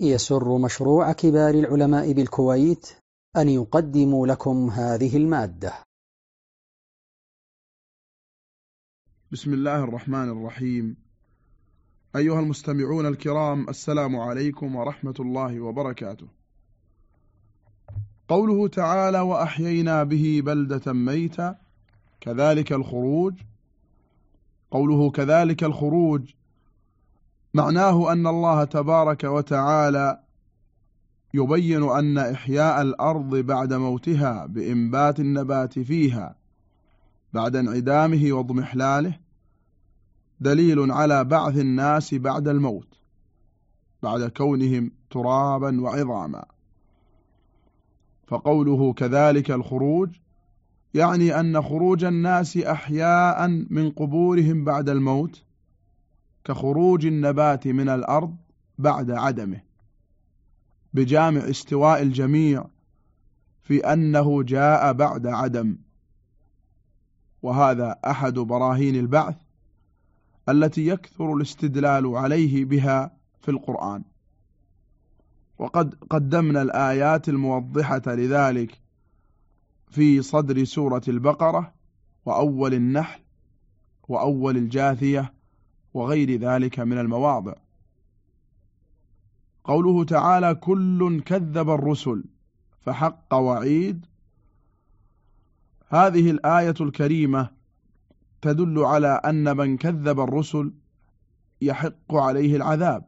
يسر مشروع كبار العلماء بالكويت أن يقدم لكم هذه المادة. بسم الله الرحمن الرحيم. أيها المستمعون الكرام السلام عليكم ورحمة الله وبركاته. قوله تعالى وأحيينا به بلدة ميتا. كذلك الخروج. قوله كذلك الخروج معناه أن الله تبارك وتعالى يبين أن إحياء الأرض بعد موتها بإنبات النبات فيها بعد انعدامه واضمحلاله دليل على بعث الناس بعد الموت بعد كونهم ترابا وعظاما. فقوله كذلك الخروج يعني أن خروج الناس أحياء من قبورهم بعد الموت كخروج النبات من الأرض بعد عدمه. بجامع استواء الجميع في أنه جاء بعد عدم. وهذا أحد براهين البعث التي يكثر الاستدلال عليه بها في القرآن. وقد قدمنا الآيات الموضحة لذلك في صدر سورة البقرة وأول النحل وأول الجاثية وغير ذلك من المواضع. قوله تعالى كل كذب الرسل فحق وعيد هذه الآية الكريمة تدل على أن من كذب الرسل يحق عليه العذاب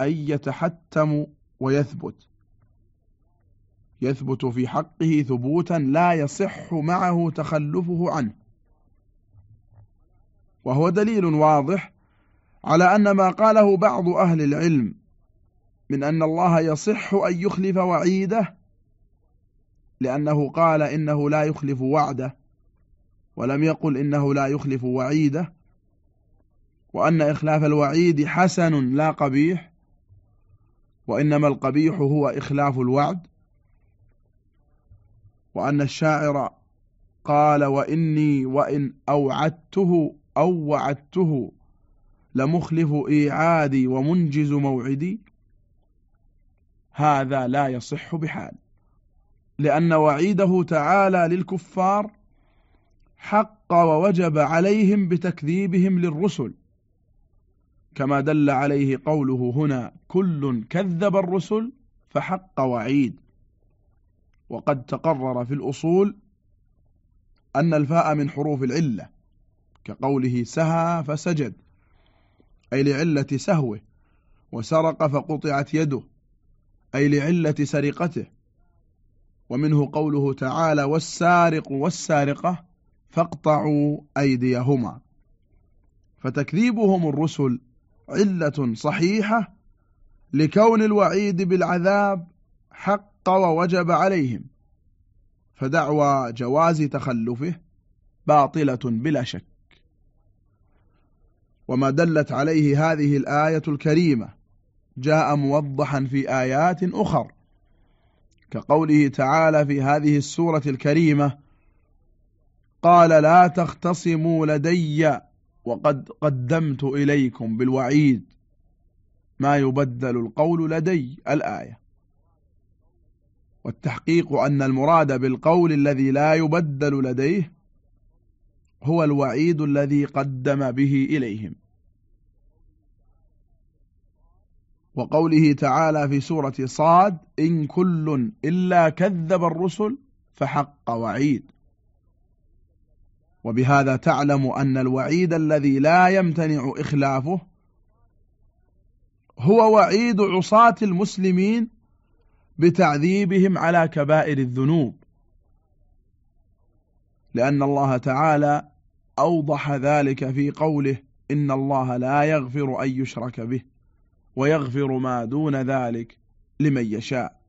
أي يتحتم ويثبت. يثبت في حقه ثبوتا لا يصح معه تخلفه عنه. وهو دليل واضح على أن ما قاله بعض أهل العلم من أن الله يصح أن يخلف وعيده لأنه قال إنه لا يخلف وعده ولم يقل إنه لا يخلف وعيده وأن إخلاف الوعيد حسن لا قبيح وإنما القبيح هو إخلاف الوعد وأن الشاعر قال وإني وإن أوعدته أو وعدته لمخلف إيعادي ومنجز موعدي. هذا لا يصح بحال لأن وعيده تعالى للكفار حق ووجب عليهم بتكذيبهم للرسل. كما دل عليه قوله هنا كل كذب الرسل فحق وعيد وقد تقرر في الأصول أن الفاء من حروف العلة. كقوله سهى فسجد أي لعلة سهوه وسرق فقطعت يده أي لعلة سرقته. ومنه قوله تعالى والسارق والسارقة فاقطعوا أيديهما. فتكذيبهم الرسل علة صحيحة لكون الوعيد بالعذاب حق ووجب عليهم فدعوى جواز تخلفه باطلة بلا شك. وما دلت عليه هذه الآية الكريمة جاء موضحا في آيات أخر كقوله تعالى في هذه السورة الكريمة قال لا تختصموا لدي وقد قدمت إليكم بالوعيد ما يبدل القول لدي الآية. والتحقيق أن المراد بالقول الذي لا يبدل لديه هو الوعيد الذي قدم به إليهم. وقوله تعالى في سورة صاد إن كل إلا كذب الرسل فحق وعيد. وبهذا تعلم أن الوعيد الذي لا يمتنع إخلافه هو وعيد عصاة المسلمين بتعذيبهم على كبائر الذنوب. لأن الله تعالى أوضح ذلك في قوله إن الله لا يغفر أن يشرك به ويغفر ما دون ذلك لمن يشاء.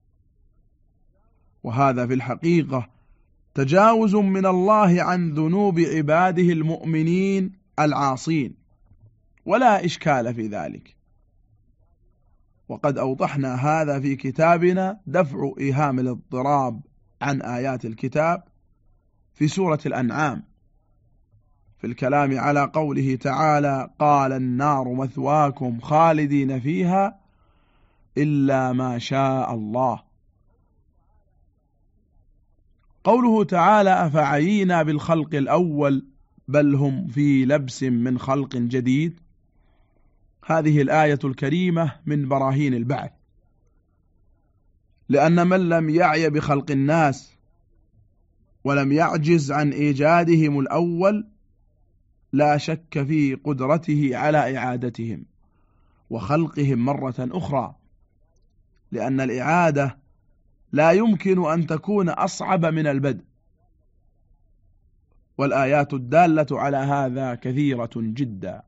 وهذا في الحقيقة تجاوز من الله عن ذنوب عباده المؤمنين العاصين ولا إشكال في ذلك. وقد أوضحنا هذا في كتابنا دفع إيهام الاضطراب عن آيات الكتاب في سورة الأنعام. في الكلام على قوله تعالى قال النار مثواكم خالدين فيها إلا ما شاء الله. قوله تعالى أفعينا بالخلق الأول بل هم في لبس من خلق جديد. هذه الآية الكريمة من براهين البعث. لأن من لم يعي بخلق الناس ولم يعجز عن إيجادهم الأول لا شك في قدرته على إعادتهم وخلقهم مرة أخرى لأن الإعادة لا يمكن أن تكون أصعب من البدء. والآيات الدالة على هذا كثيرة جدا.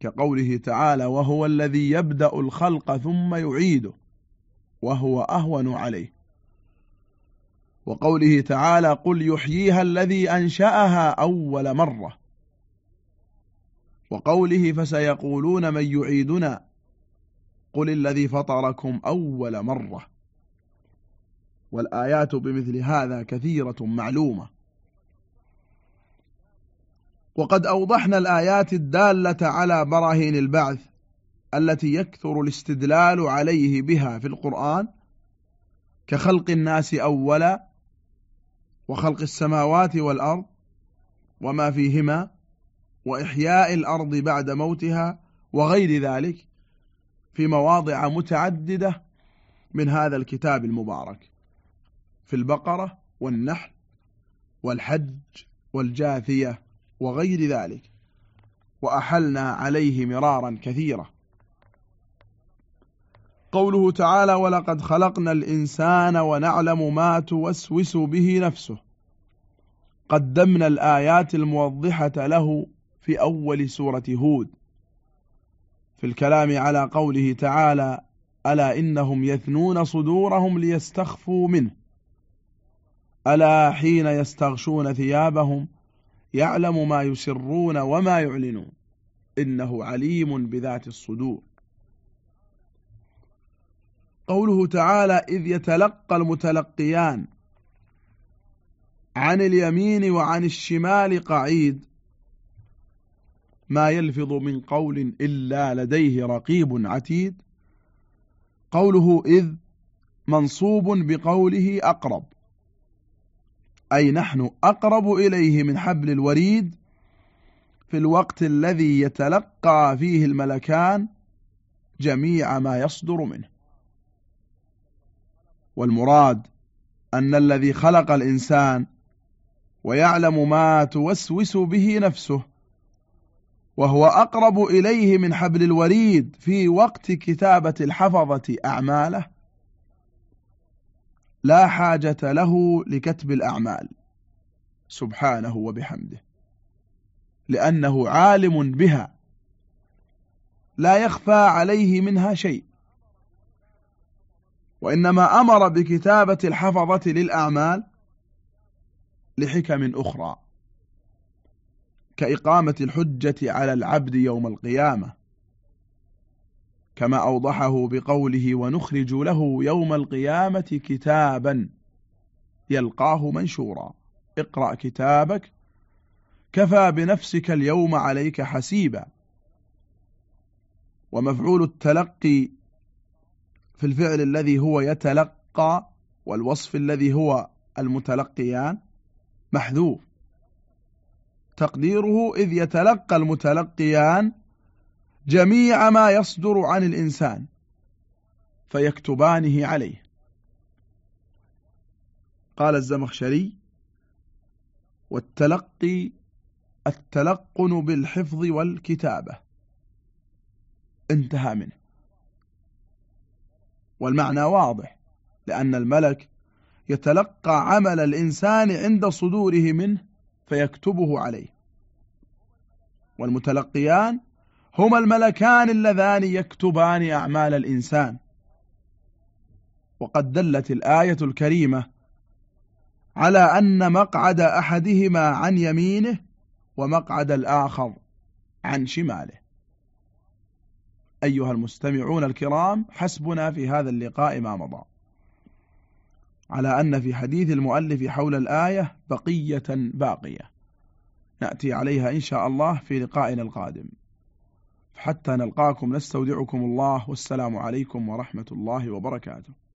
كقوله تعالى وهو الذي يبدأ الخلق ثم يعيده وهو أهون عليه. وقوله تعالى قل يحييها الذي أنشأها أول مرة. وقوله فسيقولون من يعيدنا قل الذي فطركم أول مرة والآيات بمثل هذا كثيرة معلومة. وقد أوضحنا الآيات الدالة على براهين البعث التي يكثر الاستدلال عليه بها في القرآن كخلق الناس أولا وخلق السماوات والأرض وما فيهما وإحياء الأرض بعد موتها وغير ذلك في مواضع متعددة من هذا الكتاب المبارك في البقرة والنحل والحج والجاثية وغير ذلك وأحلنا عليه مرارا كثيرا قوله تعالى ولقد خلقنا الإنسان ونعلم ما توسوس به نفسه قدمنا الآيات الموضحة له في أول سورة هود. في الكلام على قوله تعالى ألا إنهم يثنون صدورهم ليستخفوا منه. ألا حين يستغشون ثيابهم يعلم ما يسرون وما يعلنون. إنه عليم بذات الصدور. قوله تعالى إذ يتلقى المتلقيان عن اليمين وعن الشمال قعيد. ما يلفظ من قول إلا لديه رقيب عتيد. قوله إذ منصوب بقوله أقرب. أي نحن أقرب إليه من حبل الوريد في الوقت الذي يتلقى فيه الملكان جميع ما يصدر منه. والمراد أن الذي خلق الإنسان ويعلم ما توسوس به نفسه وهو أقرب إليه من حبل الوريد في وقت كتابة الحفظة أعماله. لا حاجة له لكتب الأعمال. سبحانه وبحمده. لأنه عالم بها. لا يخفى عليه منها شيء. وإنما أمر بكتابة الحفظة للأعمال لحكم أخرى. كإقامة الحجة على العبد يوم القيامة كما أوضحه بقوله ونخرج له يوم القيامة كتابا يلقاه منشورا. اقرأ كتابك. كفى بنفسك اليوم عليك حسيبا. ومفعول التلقي في الفعل الذي هو يتلقى والوصف الذي هو المتلقيان محذوف. تقديره إذ يتلقى المتلقيان جميع ما يصدر عن الإنسان فيكتبانه عليه. قال الزمخشري والتلقي التلقن بالحفظ والكتابة. انتهى منه. والمعنى واضح لأن الملك يتلقى عمل الإنسان عند صدوره منه فيكتبه عليه. والمتلقيان هما الملكان اللذان يكتبان أعمال الإنسان. وقد دلت الآية الكريمة على أن مقعد أحدهما عن يمينه ومقعد الآخر عن شماله. أيها المستمعون الكرام حسبنا في هذا اللقاء ما مضى. على أن في حديث المؤلف حول الآية بقية باقية. نأتي عليها إن شاء الله في لقائنا القادم. حتى نلقاكم نستودعكم الله والسلام عليكم ورحمة الله وبركاته.